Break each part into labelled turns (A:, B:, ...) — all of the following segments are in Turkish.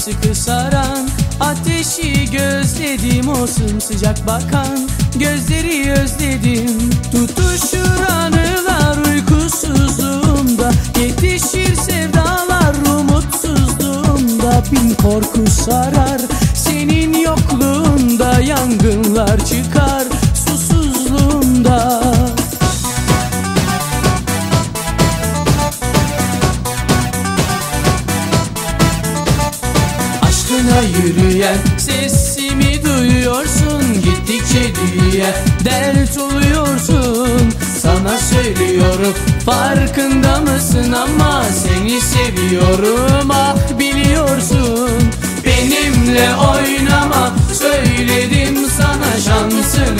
A: Sımsıkı saran Ateşi gözledim o sımsıcak bakan Gözleri özledim. Tutuşur anılar uykusuzluğumda Yetişir sevdalar umutsuzluğumda. Bin korku sarar Senin yokluğunda yangınlar çıkar yürüyen sesimi duyuyorsun Gittikçe büyüyen dert oluyorsun Sana söylüyorum. Farkında mısın ama Seni seviyorum. Ah biliyorsun Benimle oynama. Söyledim sana şansını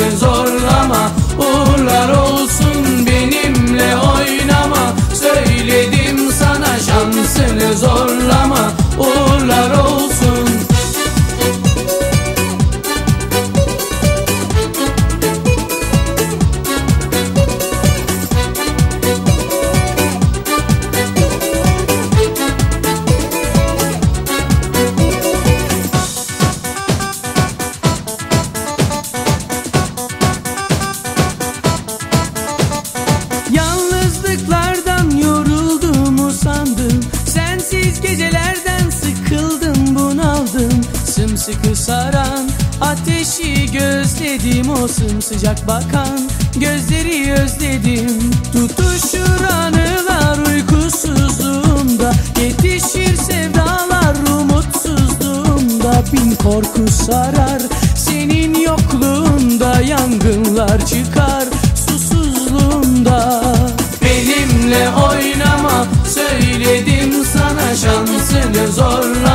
A: Sımsıkı saran ateşi gözledim O sımsıcak bakan gözleri özledim. Tutuşur anılar uykusuzluğumda Yetişir sevdalar umutsuzluğumda. Bin korku sarar senin yokluğunda Yangınlar çıkar susuzluğumda Benimle oynama söyledim sana şansını zorlama